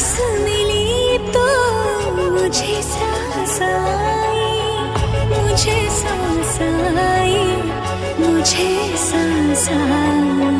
सांस मिली तो मुझे सांस आई मुझे सांस आई मुझे सांस आई।